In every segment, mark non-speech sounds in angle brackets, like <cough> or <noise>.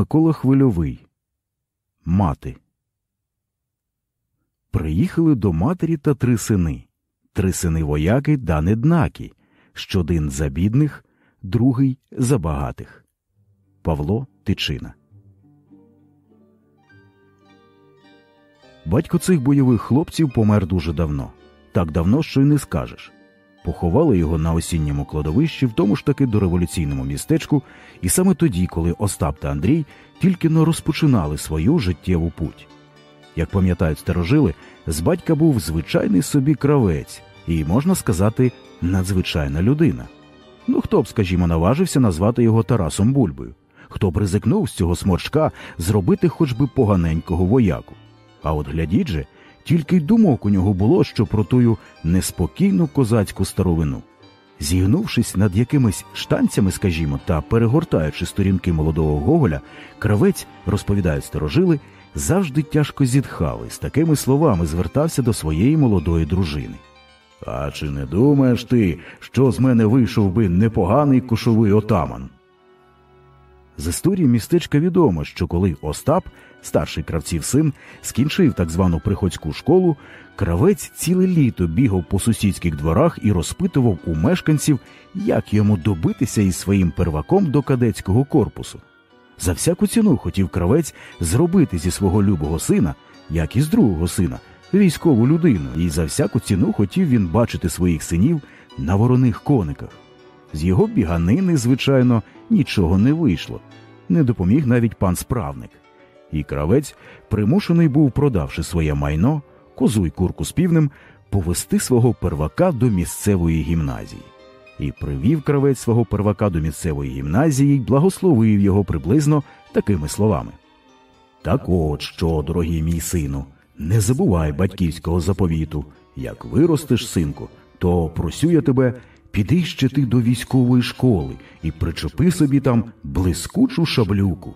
Микола Хвильовий. Мати. Приїхали до матері та три сини. Три сини вояки да неднакі, що один за бідних, другий за багатих. Павло Тичина. Батько цих бойових хлопців помер дуже давно. Так давно, що й не скажеш. Поховали його на осінньому кладовищі в тому ж таки дореволюційному містечку, і саме тоді, коли Остап та Андрій тільки но розпочинали свою життєву путь. Як пам'ятають старожили, з батька був звичайний собі кравець і, можна сказати, надзвичайна людина. Ну хто б, скажімо, наважився назвати його Тарасом Бульбою, хто б ризикнув з цього сморчка зробити хоч би поганенького вояку. А от глядіть же, тільки й думок у нього було, що про тую неспокійну козацьку старовину. Зігнувшись над якимись штанцями, скажімо, та перегортаючи сторінки молодого Гоголя, кравець, розповідають старожили, завжди тяжко зітхав і з такими словами звертався до своєї молодої дружини. А чи не думаєш ти, що з мене вийшов би непоганий кошовий отаман? З історії містечка відомо, що коли Остап, старший кравців син, скінчив так звану приходську школу, кравець ціле літо бігав по сусідських дворах і розпитував у мешканців, як йому добитися із своїм перваком до кадетського корпусу. За всяку ціну хотів кравець зробити зі свого любого сина, як і з другого сина, військову людину, і за всяку ціну хотів він бачити своїх синів на вороних кониках. З його біганини, звичайно, нічого не вийшло, не допоміг навіть пан справник. І кравець примушений був, продавши своє майно, козу й курку з півнем, повести свого первака до місцевої гімназії. І привів кравець свого первака до місцевої гімназії й благословив його приблизно такими словами. Так от що, дорогий мій сину, не забувай батьківського заповіту. Як виростеш, синку, то просю я тебе, піди ще ти до військової школи і причепи собі там блискучу шаблюку.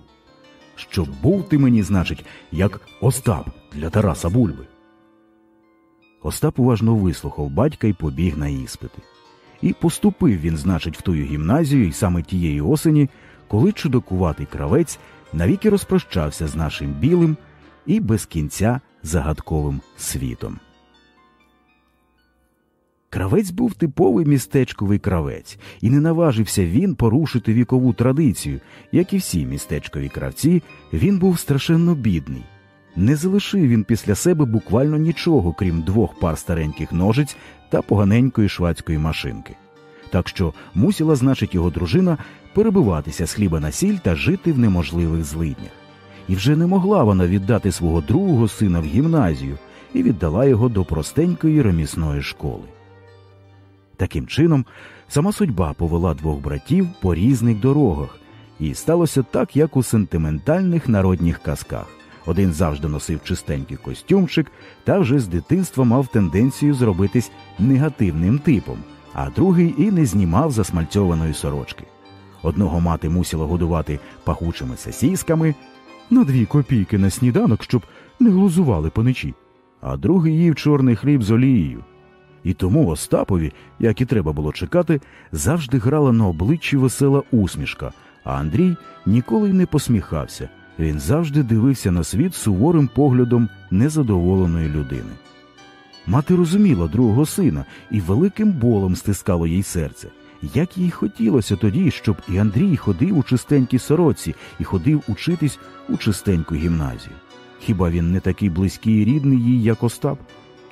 Щоб був ти мені, значить, як Остап для Тараса Бульби. Остап уважно вислухав батька і побіг на іспити. І поступив він, значить, в тую гімназію, і саме тієї осені, коли чудокуватий кравець навіки розпрощався з нашим білим і без кінця загадковим світом. Кравець був типовий містечковий кравець, і не наважився він порушити вікову традицію. Як і всі містечкові кравці, він був страшенно бідний. Не залишив він після себе буквально нічого, крім двох пар стареньких ножиць та поганенької швадської машинки. Так що мусила, значить, його дружина перебиватися з хліба на сіль та жити в неможливих злиднях. І вже не могла вона віддати свого другого сина в гімназію і віддала його до простенької ремісної школи. Таким чином, сама судьба повела двох братів по різних дорогах, і сталося так, як у сентиментальних народніх казках. Один завжди носив чистенький костюмчик та вже з дитинства мав тенденцію зробитись негативним типом, а другий і не знімав засмальцьованої сорочки. Одного мати мусила годувати пахучими сосісками на дві копійки на сніданок, щоб не глузували поночі, а другий їв чорний хліб з олією. І тому Остапові, як і треба було чекати, завжди грала на обличчі весела усмішка, а Андрій ніколи й не посміхався. Він завжди дивився на світ суворим поглядом незадоволеної людини. Мати розуміла другого сина і великим болем стискало їй серце. Як їй хотілося тоді, щоб і Андрій ходив у чистенькій сороці і ходив учитись у чистеньку гімназію. Хіба він не такий близький і рідний їй, як Остап?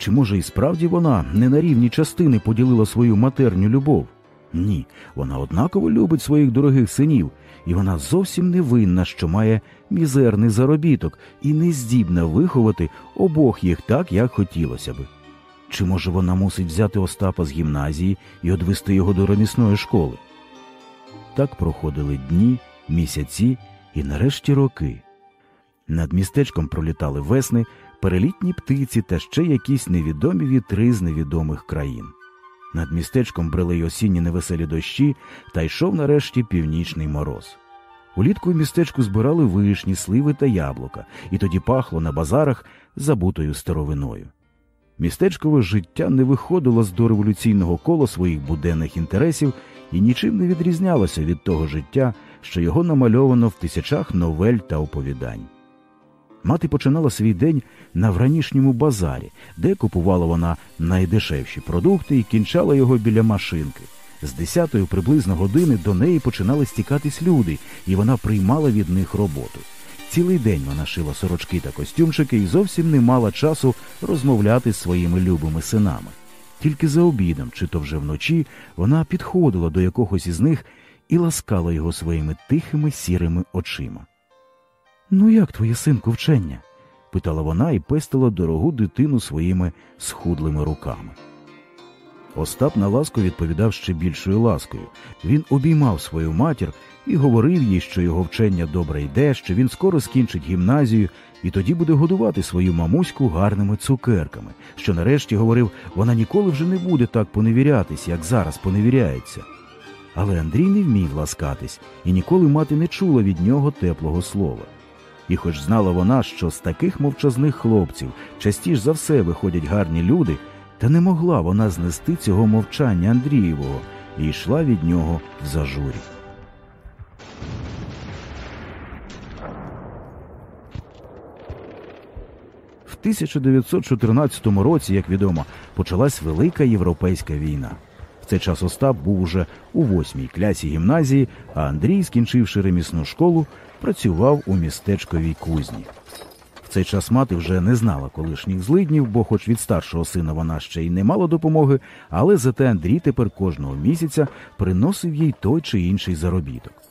Чи може і справді вона не на рівні частини поділила свою матерню любов? Ні, вона однаково любить своїх дорогих синів, і вона зовсім не винна, що має мізерний заробіток і не здібна виховати обох їх так, як хотілося би. Чи може вона мусить взяти Остапа з гімназії і одвести його до ремісної школи? Так проходили дні, місяці і нарешті роки. Над містечком пролітали весни, перелітні птиці та ще якісь невідомі вітри з невідомих країн. Над містечком брели й осінні невеселі дощі, та йшов нарешті північний мороз. Улітку в містечку збирали вишні, сливи та яблука, і тоді пахло на базарах забутою старовиною. Містечкове життя не виходило з дореволюційного кола своїх буденних інтересів і нічим не відрізнялося від того життя, що його намальовано в тисячах новель та оповідань. Мати починала свій день на вранішньому базарі, де купувала вона найдешевші продукти і кінчала його біля машинки. З десятої приблизно години до неї починали стікатись люди, і вона приймала від них роботу. Цілий день вона шила сорочки та костюмчики і зовсім не мала часу розмовляти з своїми любими синами. Тільки за обідом, чи то вже вночі, вона підходила до якогось із них і ласкала його своїми тихими сірими очима. Ну, як твоє синку вчення? питала вона і пестила дорогу дитину своїми схудлими руками. Остап на ласку відповідав ще більшою ласкою. Він обіймав свою матір і говорив їй, що його вчення добре йде, що він скоро скінчить гімназію і тоді буде годувати свою мамуську гарними цукерками, що нарешті говорив, вона ніколи вже не буде так поневірятись, як зараз поневіряється. Але Андрій не вмів ласкатись, і ніколи мати не чула від нього теплого слова. І хоч знала вона, що з таких мовчазних хлопців частіш за все виходять гарні люди, та не могла вона знести цього мовчання Андрієвого і йшла від нього в зажурі. В 1914 році, як відомо, почалась Велика Європейська війна. В цей час Остап був уже у восьмій клясі гімназії, а Андрій, скінчивши ремісну школу, працював у містечковій кузні. В цей час мати вже не знала колишніх злиднів, бо, хоч від старшого сина вона ще й не мала допомоги, але зате Андрій тепер кожного місяця приносив їй той чи інший заробіток.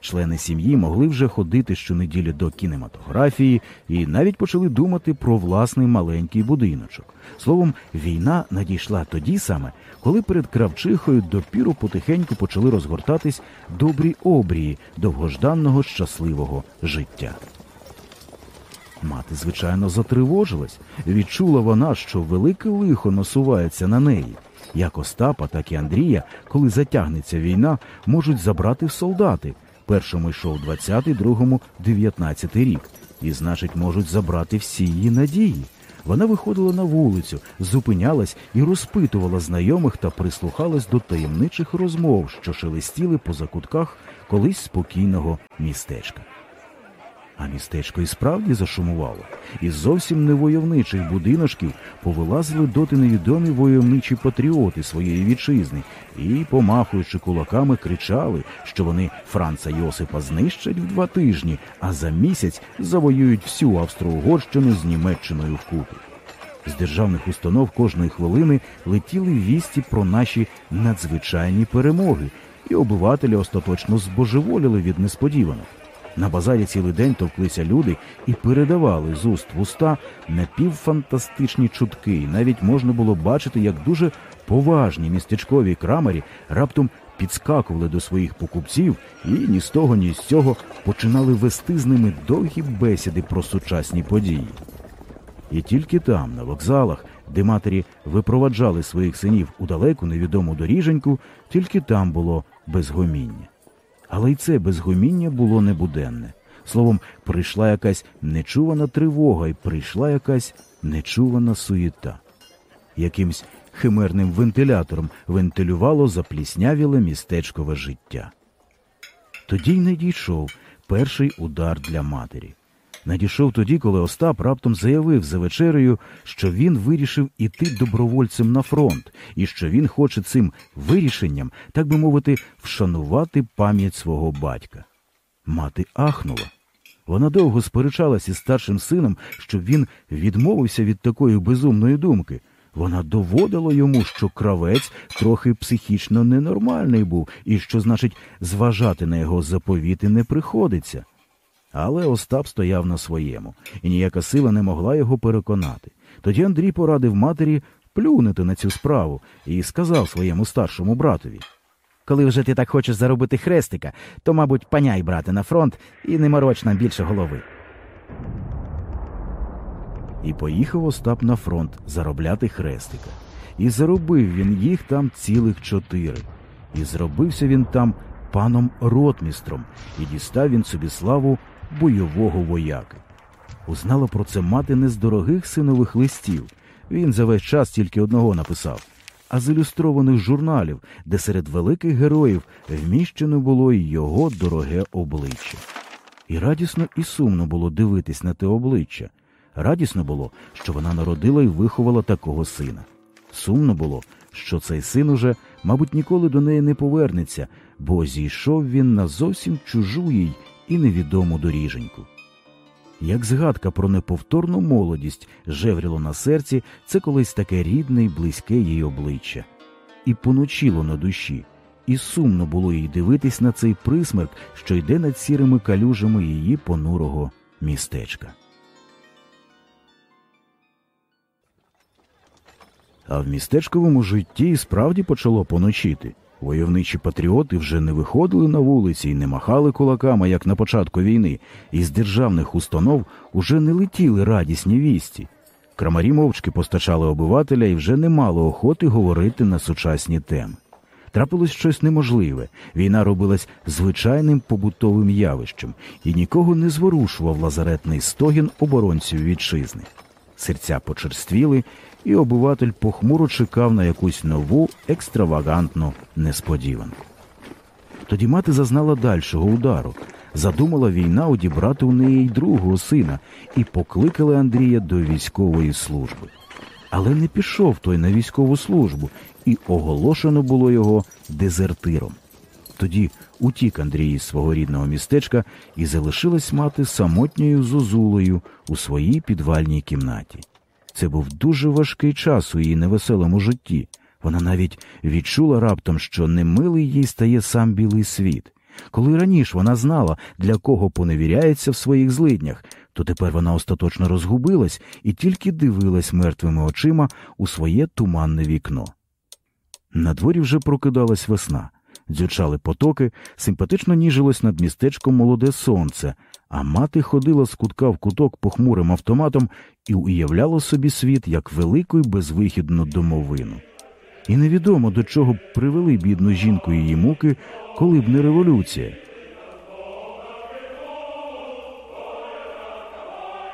Члени сім'ї могли вже ходити щонеділі до кінематографії і навіть почали думати про власний маленький будиночок. Словом, війна надійшла тоді саме, коли перед кравчихою допіру потихеньку почали розгортатись добрі обрії довгожданного щасливого життя. Мати, звичайно, затривожилась. Відчула вона, що велике лихо насувається на неї. Як Остапа, так і Андрія, коли затягнеться війна, можуть забрати в солдати. Першому йшов 20-й, другому 19-й рік. І, значить, можуть забрати всі її надії. Вона виходила на вулицю, зупинялась і розпитувала знайомих та прислухалась до таємничих розмов, що шелестіли по закутках колись спокійного містечка. А містечко і справді зашумувало. Із зовсім не войовничих будиночків повилазили доти невідомі войовничі патріоти своєї вітчизни і, помахуючи кулаками, кричали, що вони Франца Йосипа знищать в два тижні, а за місяць завоюють всю Австро-Угорщину з Німеччиною вкупі. З державних установ кожної хвилини летіли вісті про наші надзвичайні перемоги, і обивателі остаточно збожеволіли від несподіванок. На базарі цілий день товклися люди і передавали з уст в уста напівфантастичні чутки, і навіть можна було бачити, як дуже поважні містечкові крамарі раптом підскакували до своїх покупців і ні з того, ні з цього починали вести з ними довгі бесіди про сучасні події. І тільки там, на вокзалах, де матері випроваджали своїх синів у далеку невідому доріженьку, тільки там було безгоміння. Але й це безгоміння було небуденне. Словом, прийшла якась нечувана тривога і прийшла якась нечувана суєта. Якимсь химерним вентилятором вентилювало запліснявіле містечкове життя. Тоді й не дійшов перший удар для матері. Надійшов тоді, коли Остап раптом заявив за вечерею, що він вирішив іти добровольцем на фронт, і що він хоче цим вирішенням, так би мовити, вшанувати пам'ять свого батька. Мати ахнула. Вона довго сперечалася із старшим сином, щоб він відмовився від такої безумної думки. Вона доводила йому, що кравець трохи психічно ненормальний був, і що, значить, зважати на його заповіти не приходиться. Але Остап стояв на своєму, і ніяка сила не могла його переконати. Тоді Андрій порадив матері плюнути на цю справу і сказав своєму старшому братові Коли вже ти так хочеш заробити хрестика, то, мабуть, паняй брати на фронт і не мороч нам більше голови. І поїхав Остап на фронт заробляти хрестика. І заробив він їх там цілих чотири. І зробився він там паном ротмістром, і дістав він собі славу бойового вояки. Узнала про це мати не з дорогих синових листів. Він за весь час тільки одного написав а з ілюстрованих журналів, де серед великих героїв вміщено було й його дороге обличчя. І радісно і сумно було дивитись на те обличчя. Радісно було, що вона народила і виховала такого сина. Сумно було, що цей син уже, мабуть, ніколи до неї не повернеться, бо зійшов він на зовсім чужу їй і невідому доріженьку. Як згадка про неповторну молодість жевріло на серці, це колись таке рідне й близьке їй обличчя, і поночило на душі, і сумно було їй дивитись на цей присмерк, що йде над сірими калюжами її понурого містечка. А в містечковому житті справді почало поночити. Войовничі патріоти вже не виходили на вулиці і не махали кулаками, як на початку війни, і з державних установ уже не летіли радісні вісті. Крамарі мовчки постачали обивателя і вже не мало охоти говорити на сучасні теми. Трапилось щось неможливе. Війна робилась звичайним побутовим явищем, і нікого не зворушував лазаретний стогін оборонців вітчизни. Серця почерствіли, і обиватель похмуро чекав на якусь нову екстравагантну несподіванку. Тоді мати зазнала дальшого удару, задумала війна одібрати у неї й другого сина і покликали Андрія до військової служби. Але не пішов той на військову службу, і оголошено було його дезертиром. Тоді утік Андрій із свого рідного містечка і залишилась мати самотньою зозулею у своїй підвальній кімнаті. Це був дуже важкий час у її невеселому житті. Вона навіть відчула раптом, що немилий їй стає сам білий світ. Коли раніше вона знала, для кого поневіряється в своїх злиднях, то тепер вона остаточно розгубилась і тільки дивилась мертвими очима у своє туманне вікно. На дворі вже прокидалась весна, дзючали потоки, симпатично ніжилось над містечком молоде сонце, а мати ходила з кутка в куток похмурим автоматом і уявляла собі світ як велику й безвихідну домовину. І невідомо до чого б привели бідну жінку її муки, коли б не революція.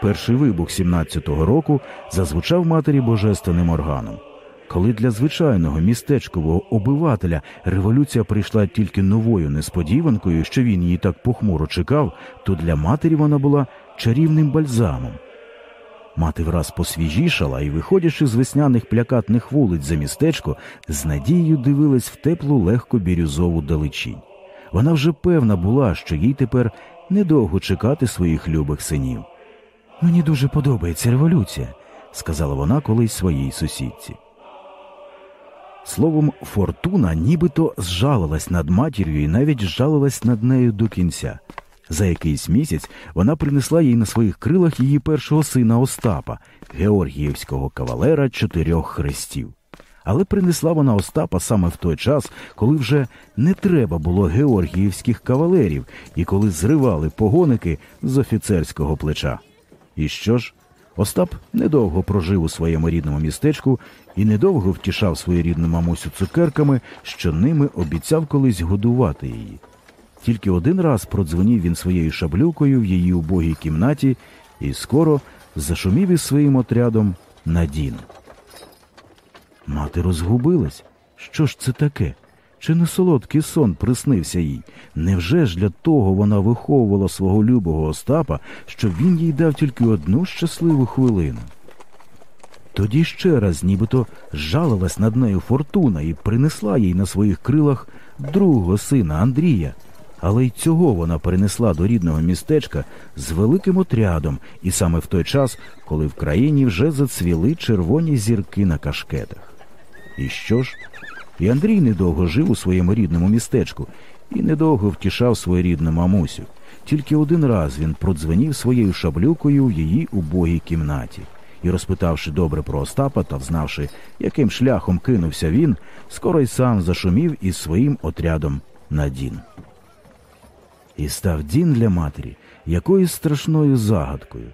Перший вибух 17-го року зазвучав матері божественним органом. Коли для звичайного містечкового обивателя революція прийшла тільки новою несподіванкою, що він її так похмуро чекав, то для матері вона була чарівним бальзамом. Мати враз посвіжішала і, виходячи з весняних плякатних вулиць за містечко, з надією дивилась в теплу легко бірюзову далечінь. Вона вже певна була, що їй тепер недовго чекати своїх любих синів. Мені дуже подобається революція, сказала вона колись своїй сусідці. Словом, фортуна нібито зжалилась над матір'ю і навіть зжалилась над нею до кінця. За якийсь місяць вона принесла їй на своїх крилах її першого сина Остапа, георгіївського кавалера чотирьох хрестів. Але принесла вона Остапа саме в той час, коли вже не треба було георгіївських кавалерів і коли зривали погоники з офіцерського плеча. І що ж? Остап недовго прожив у своєму рідному містечку і недовго втішав свою рідну мамусю цукерками, що ними обіцяв колись годувати її. Тільки один раз продзвонів він своєю шаблюкою в її убогій кімнаті і скоро зашумів із своїм отрядом на Дін. Мати розгубилась. Що ж це таке? Чи не солодкий сон приснився їй? Невже ж для того вона виховувала свого любого Остапа, щоб він їй дав тільки одну щасливу хвилину? Тоді ще раз нібито жалилась над нею фортуна і принесла їй на своїх крилах другого сина Андрія. Але й цього вона перенесла до рідного містечка з великим отрядом, і саме в той час, коли в країні вже зацвіли червоні зірки на кашкетах. І що ж? І Андрій недовго жив у своєму рідному містечку і недовго втішав свою рідну мамусю. Тільки один раз він продзвенів своєю шаблюкою в її убогій кімнаті і, розпитавши добре про Остапа та взнавши, яким шляхом кинувся він, скоро й сам зашумів із своїм отрядом на Дін. І став Дін для матері якоюсь страшною загадкою.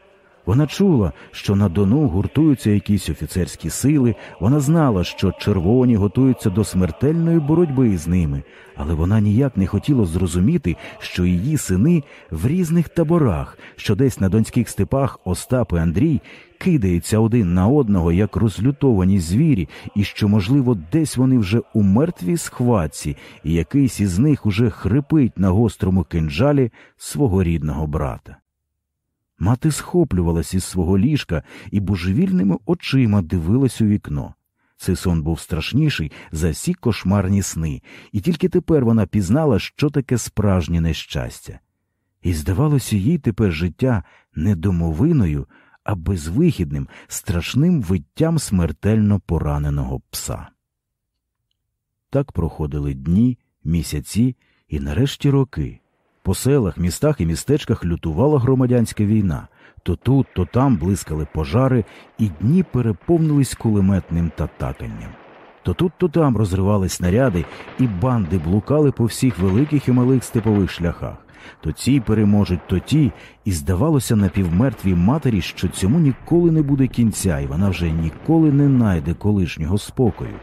Вона чула, що на Дону гуртуються якісь офіцерські сили, вона знала, що червоні готуються до смертельної боротьби з ними, але вона ніяк не хотіла зрозуміти, що її сини в різних таборах, що десь на донських степах Остап і Андрій кидаються один на одного, як розлютовані звірі, і що, можливо, десь вони вже у мертвій схватці, і якийсь із них уже хрипить на гострому кинджалі свого рідного брата. Мати схоплювалась із свого ліжка і божевільними очима дивилась у вікно. Цей сон був страшніший за всі кошмарні сни, і тільки тепер вона пізнала, що таке справжнє нещастя. І здавалося, їй тепер життя не домовиною, а безвихідним, страшним виттям смертельно пораненого пса. Так проходили дні, місяці і нарешті роки. По селах, містах і містечках лютувала громадянська війна. То тут, то там блискали пожари, і дні переповнились кулеметним татаканням. То тут, то там розривались снаряди, і банди блукали по всіх великих і малих степових шляхах. То ці переможуть, то ті, і здавалося напівмертвій матері, що цьому ніколи не буде кінця, і вона вже ніколи не найде колишнього спокою.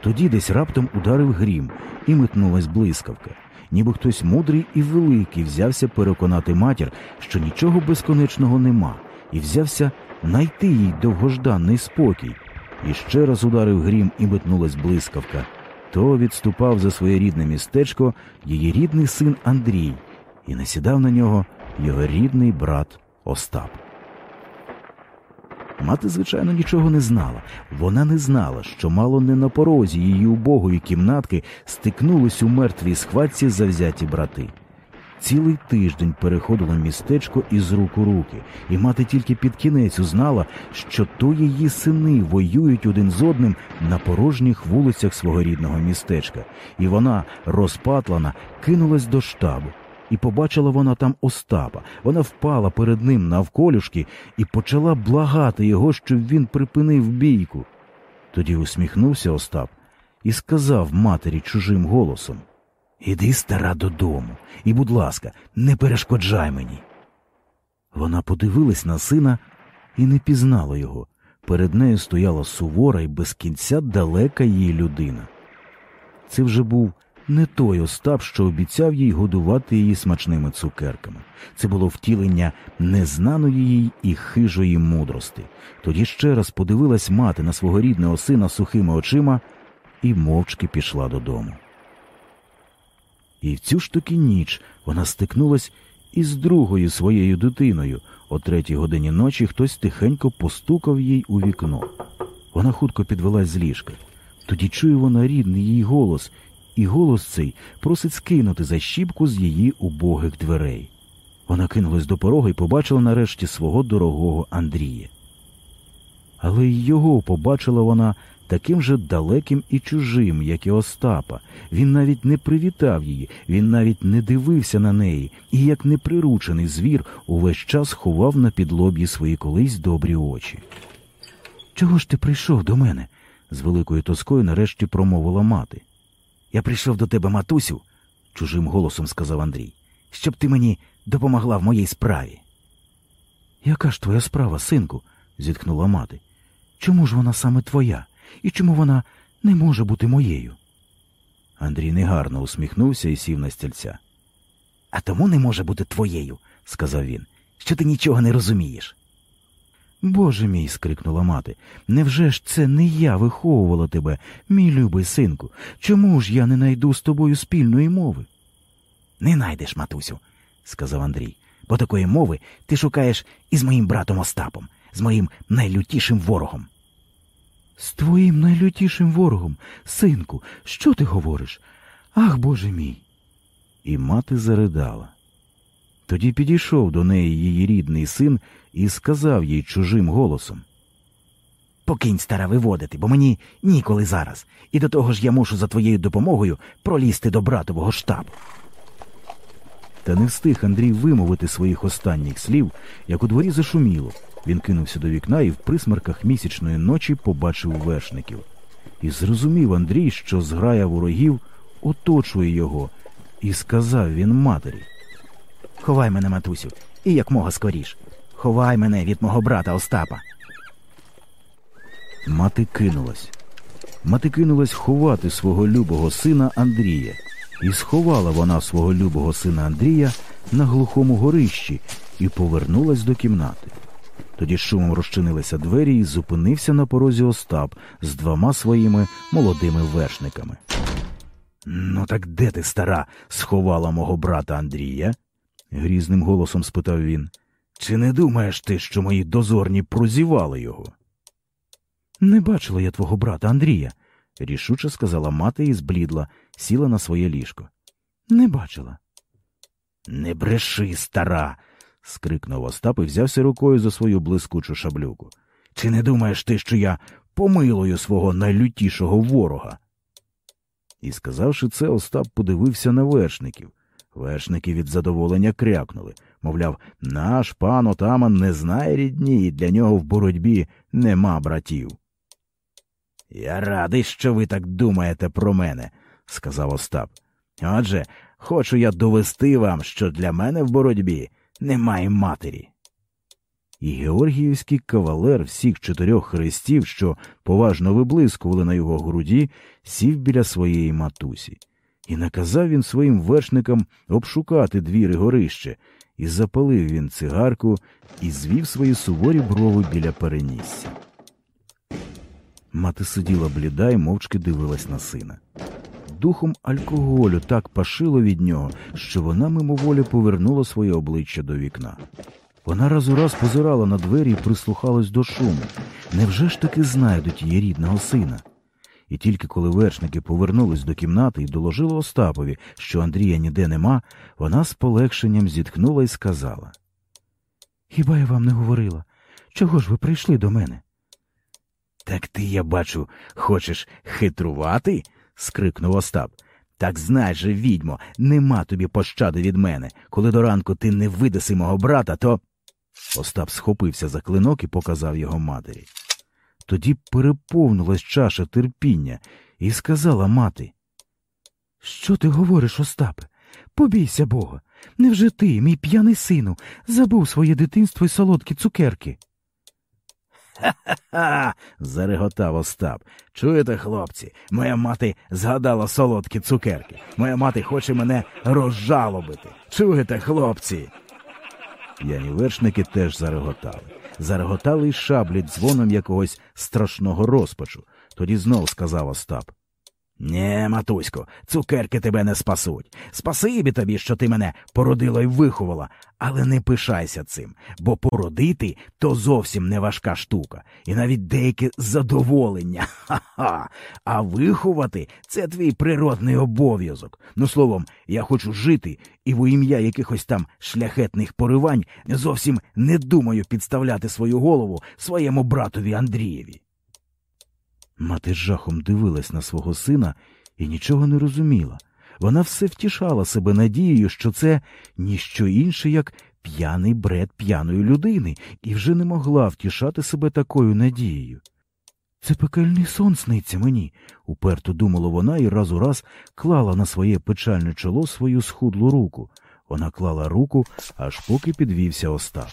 Тоді десь раптом ударив грім, і метнулась блискавка ніби хтось мудрий і великий взявся переконати матір, що нічого безконечного нема, і взявся найти їй довгожданий спокій. І ще раз ударив грім і метнулась блискавка. То відступав за своє рідне містечко її рідний син Андрій, і насідав на нього його рідний брат Остап. Мати, звичайно, нічого не знала. Вона не знала, що мало не на порозі її убогої кімнатки стикнулись у мертвій схватці завзяті брати. Цілий тиждень переходило містечко із рук у руки, і мати тільки під кінець узнала, що то її сини воюють один з одним на порожніх вулицях свого рідного містечка, і вона, розпатлана, кинулась до штабу. І побачила вона там Остапа. Вона впала перед ним навколюшки і почала благати його, щоб він припинив бійку. Тоді усміхнувся Остап і сказав матері чужим голосом Іди, стара, додому, і, будь ласка, не перешкоджай мені. Вона подивилась на сина і не пізнала його. Перед нею стояла сувора і без кінця далека їй людина. Це вже був не той Остап, що обіцяв їй годувати її смачними цукерками. Це було втілення незнаної їй і хижої мудрости. Тоді ще раз подивилась мати на свого рідного сина сухими очима і мовчки пішла додому. І в цю ж таки ніч вона стикнулась із другою своєю дитиною. О третій годині ночі хтось тихенько постукав їй у вікно. Вона хутко підвелась з ліжка. Тоді чує вона рідний її голос і голос цей просить скинути защіпку з її убогих дверей. Вона кинулась до порога і побачила нарешті свого дорогого Андрія. Але й його побачила вона таким же далеким і чужим, як і Остапа. Він навіть не привітав її, він навіть не дивився на неї і, як неприручений звір, увесь час ховав на підлоб'ї свої колись добрі очі. Чого ж ти прийшов до мене? з великою тоскою нарешті промовила мати. Я прийшов до тебе, матусю, чужим голосом сказав Андрій, щоб ти мені допомогла в моїй справі. Яка ж твоя справа, синку? зітхнула мати. Чому ж вона саме твоя? І чому вона не може бути моєю? Андрій негарно усміхнувся і сів на стільця. А тому не може бути твоєю, сказав він, що ти нічого не розумієш. Боже мій, скрикнула мати, невже ж це не я виховувала тебе, мій любий синку? Чому ж я не найду з тобою спільної мови? Не найдеш, матусю, сказав Андрій, бо такої мови ти шукаєш із моїм братом Остапом, з моїм найлютішим ворогом. З твоїм найлютішим ворогом, синку, що ти говориш? Ах, Боже мій. І мати заридала. Тоді підійшов до неї її рідний син і сказав їй чужим голосом Покинь стара виводити, бо мені ніколи зараз, і до того ж я мушу за твоєю допомогою пролізти до братового штабу. Та не встиг Андрій вимовити своїх останніх слів, як у дворі зашуміло. Він кинувся до вікна і в присмерках місячної ночі побачив вершників. І зрозумів Андрій, що зграя ворогів оточує його, і сказав він матері Ховай мене, матусю, і як мога скоріш. Ховай мене від мого брата Остапа. Мати кинулась. Мати кинулась ховати свого любого сина Андрія, і сховала вона свого любого сина Андрія на глухому горищі і повернулась до кімнати. Тоді шумом розчинилися двері і зупинився на порозі Остап з двома своїми молодими вершниками. Ну, так де ти, стара, сховала мого брата Андрія? Грізним голосом спитав він. Чи не думаєш ти, що мої дозорні прозівали його? Не бачила я твого брата Андрія, рішуче сказала мати і зблідла, сіла на своє ліжко. Не бачила. Не бреши, стара. скрикнув Остап і взявся рукою за свою блискучу шаблюку. Чи не думаєш ти, що я помилую свого найлютішого ворога? І, сказавши це, Остап подивився на вершників. Вершники від задоволення крякнули. Мовляв, наш пан отаман не знає рідні, і для нього в боротьбі нема братів. Я радий, що ви так думаєте про мене, сказав Остап. Отже, хочу я довести вам, що для мене в боротьбі немає матері. І Георгіївський кавалер всіх чотирьох хрестів, що поважно виблискували на його груді, сів біля своєї матусі. І наказав він своїм вершникам обшукати двіри горище, і запалив він цигарку і звів свої суворі брови біля перенісся. Мати сиділа бліда і мовчки дивилась на сина. Духом алкоголю так пашило від нього, що вона мимоволі повернула своє обличчя до вікна. Вона раз у раз позирала на двері і прислухалась до шуму. Невже ж таки знайдуть її рідного сина? І тільки коли вершники повернулись до кімнати і доложили Остапові, що Андрія ніде нема, вона з полегшенням зітхнула і сказала Хіба я вам не говорила? Чого ж ви прийшли до мене? Так ти, я бачу, хочеш хитрувати? скрикнув Остап. Так знай же, відьмо, нема тобі пощади від мене. Коли до ранку ти не видаси мого брата, то. Остап схопився за клинок і показав його матері. Тоді переповнилась чаша терпіння і сказала мати. Що ти говориш, Остапе? Побійся Бога. Невже ти, мій п'яний сину, забув своє дитинство і солодкі цукерки? Ха-ха-ха. зареготав Остап. Чуєте, хлопці, моя мати згадала солодкі цукерки. Моя мати хоче мене розжалобити. Чуєте, хлопці? П'яні вершники теж зареготали. Зареготали й шаблі дзвоном якогось страшного розпачу. Тоді знов сказав Остап. Нє, матусько, цукерки тебе не спасуть. Спасибі тобі, що ти мене породила і виховала, але не пишайся цим, бо породити то зовсім не важка штука, і навіть деяке задоволення. <laughs> Ха-ха. А виховати це твій природний обов'язок. Ну, словом, я хочу жити і во ім'я якихось там шляхетних поривань зовсім не думаю підставляти свою голову своєму братові Андрієві. Мати з жахом дивилась на свого сина і нічого не розуміла. Вона все втішала себе надією, що це ніщо інше, як п'яний бред п'яної людини, і вже не могла втішати себе такою надією. Це пекельний сон сниться мені, уперто думала вона і раз у раз клала на своє печальне чоло свою схудлу руку. Вона клала руку, аж поки підвівся Остап.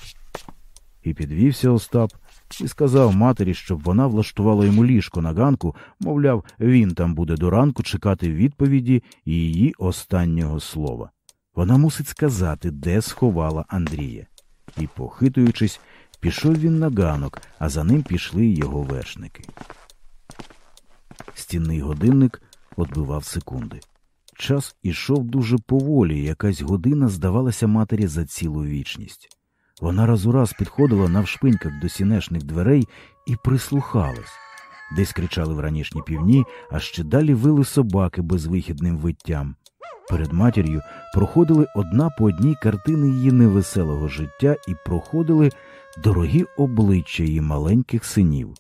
І підвівся Остап, і сказав матері, щоб вона влаштувала йому ліжко на ганку, мовляв, він там буде до ранку чекати відповіді і її останнього слова. Вона мусить сказати, де сховала Андрія. І, похитуючись, пішов він на ганок, а за ним пішли його вершники. Стінний годинник odбивав секунди. Час ішов дуже поволі, якась година здавалася матері за цілу вічність. Вона раз у раз підходила навшпиньках до сінешних дверей і прислухалась. Десь кричали вранішні півні, а ще далі вили собаки безвихідним виттям. Перед матір'ю проходили одна по одній картини її невеселого життя і проходили дорогі обличчя її маленьких синів.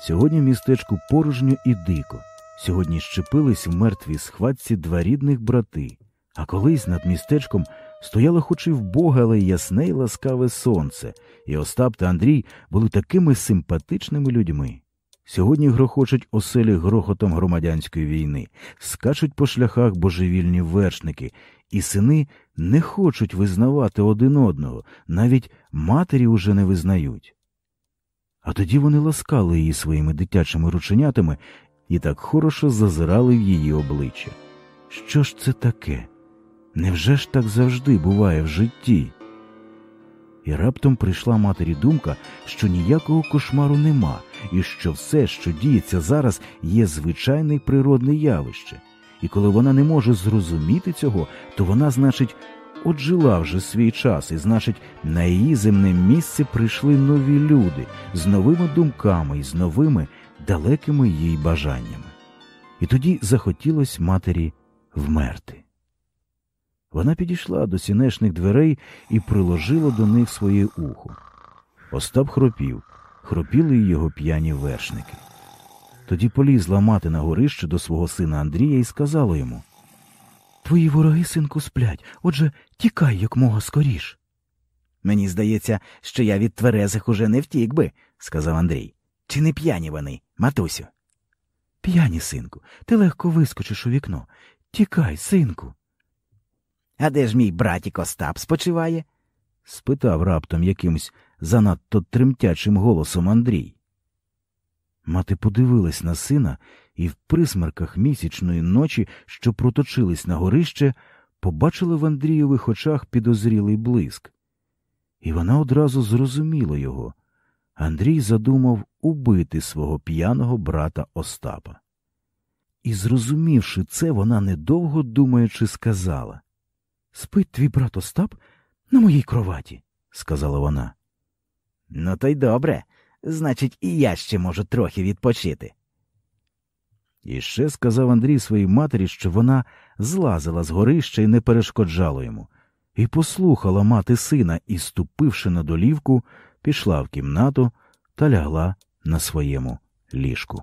Сьогодні містечку порожньо і дико. Сьогодні щепились в мертвій схватці два рідних брати, а колись над містечком стояло хоч і вбоге, але ясне й ласкаве сонце, і Остап та Андрій були такими симпатичними людьми. Сьогодні грохочуть оселі грохотом громадянської війни, скачуть по шляхах божевільні вершники, і сини не хочуть визнавати один одного, навіть матері уже не визнають. А тоді вони ласкали її своїми дитячими рученятами і так хорошо зазирали в її обличчя. Що ж це таке? Невже ж так завжди буває в житті? І раптом прийшла матері думка, що ніякого кошмару нема, і що все, що діється зараз, є звичайне природне явище. І коли вона не може зрозуміти цього, то вона, значить, отжила вже свій час, і, значить, на її земне місце прийшли нові люди з новими думками і з новими далекими їй бажаннями. І тоді захотілось матері вмерти. Вона підійшла до сінешних дверей і приложила до них своє ухо. Остап хропів, хропіли й його п'яні вершники. Тоді полізла мати на горище до свого сина Андрія і сказала йому Твої вороги, синку, сплять, отже, тікай якмога скоріш. Мені здається, що я від тверезих уже не втік би, сказав Андрій. Чи не п'яні вони, матусю? П'яні, синку, ти легко вискочиш у вікно. Тікай, синку. А де ж мій братік Остап спочиває? спитав раптом якимось занадто тремтячим голосом Андрій. Мати подивилась на сина і в присмерках місячної ночі, що проточились на горище, побачила в Андрієвих очах підозрілий блиск. І вона одразу зрозуміла його. Андрій задумав убити свого п'яного брата Остапа. І, зрозумівши це, вона недовго думаючи, сказала Спить твій брат Остап на моїй кроваті, сказала вона. Ну, то й добре. Значить, і я ще можу трохи відпочити. І ще сказав Андрій своїй матері, що вона злазила з горища і не перешкоджала йому, і послухала мати сина і, ступивши на долівку, пішла в кімнату та лягла на своєму ліжку.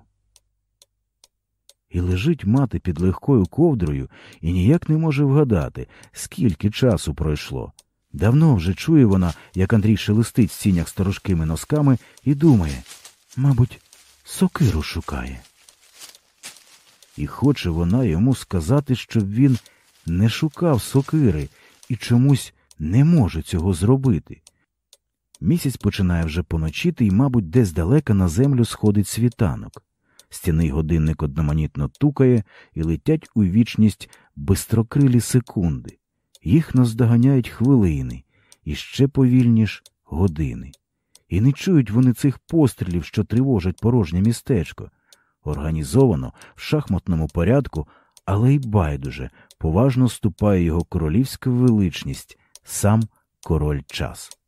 І лежить мати під легкою ковдрою і ніяк не може вгадати, скільки часу пройшло. Давно вже чує вона, як Андрій шелестить в сінях сторожкими носками, і думає мабуть, сокиру шукає. І хоче вона йому сказати, щоб він не шукав сокири і чомусь не може цього зробити. Місяць починає вже поночити і, мабуть, десь далека на землю сходить світанок. Стіний годинник одноманітно тукає і летять у вічність бистрокрилі секунди. Їх наздоганяють хвилини, і ще повільніш години. І не чують вони цих пострілів, що тривожать порожнє містечко. Організовано в шахматному порядку, але й байдуже поважно ступає його королівська величність, сам король час.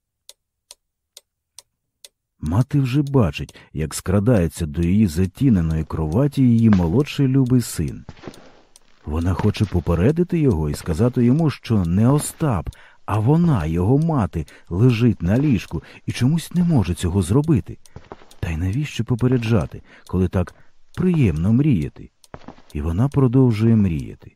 Мати вже бачить, як скрадається до її затіненої кроваті її молодший любий син. Вона хоче попередити його і сказати йому, що не Остап, а вона, його мати, лежить на ліжку і чомусь не може цього зробити. Та й навіщо попереджати, коли так приємно мріяти? І вона продовжує мріяти.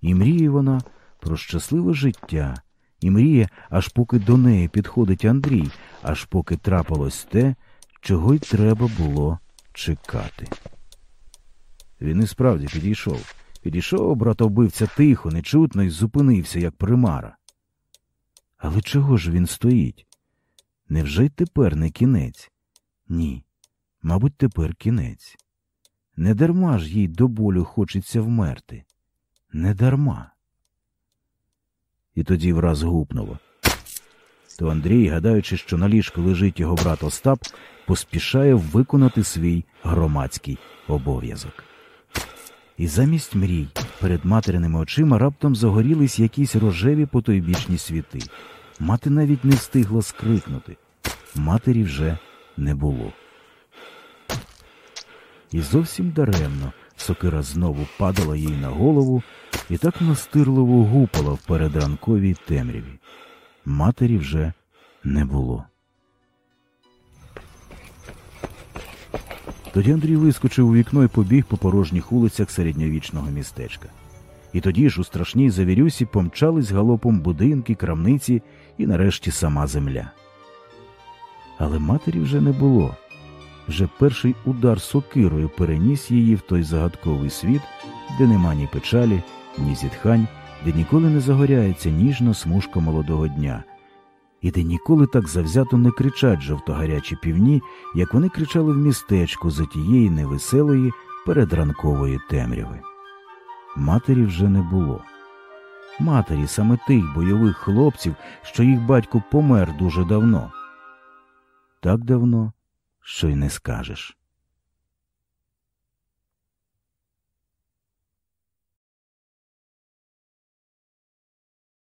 І мріє вона про щасливе життя, і мріє, аж поки до неї підходить Андрій, аж поки трапилось те, чого й треба було чекати. Він і справді підійшов. Підійшов братовбивця тихо, нечутно і зупинився, як примара. Але чого ж він стоїть? Невже й тепер не кінець? Ні, мабуть, тепер кінець. Не дарма ж їй до болю хочеться вмерти. Не дарма. І тоді враз гупнуло. То Андрій, гадаючи, що на ліжку лежить його брат Остап, поспішає виконати свій громадський обов'язок. І замість мрій перед материними очима раптом загорілись якісь рожеві потойбічні світи. Мати навіть не встигла скрикнути. Матері вже не було. І зовсім даремно сокира знову падала їй на голову і так настирливо гупала в передранковій темряві. Матері вже не було. Тоді Андрій вискочив у вікно і побіг по порожніх улицях середньовічного містечка. І тоді ж у страшній завірюсі помчались галопом будинки, крамниці і нарешті сама земля. Але матері вже не було. вже перший удар сокирою переніс її в той загадковий світ, де нема ні печалі, ні зітхань, де ніколи не загоряється ніжна смужка молодого дня, і де ніколи так завзято не кричать жовтогарячі півні, як вони кричали в містечку за тієї невеселої передранкової темряви. Матері вже не було. Матері саме тих бойових хлопців, що їх батько помер дуже давно. Так давно, що й не скажеш.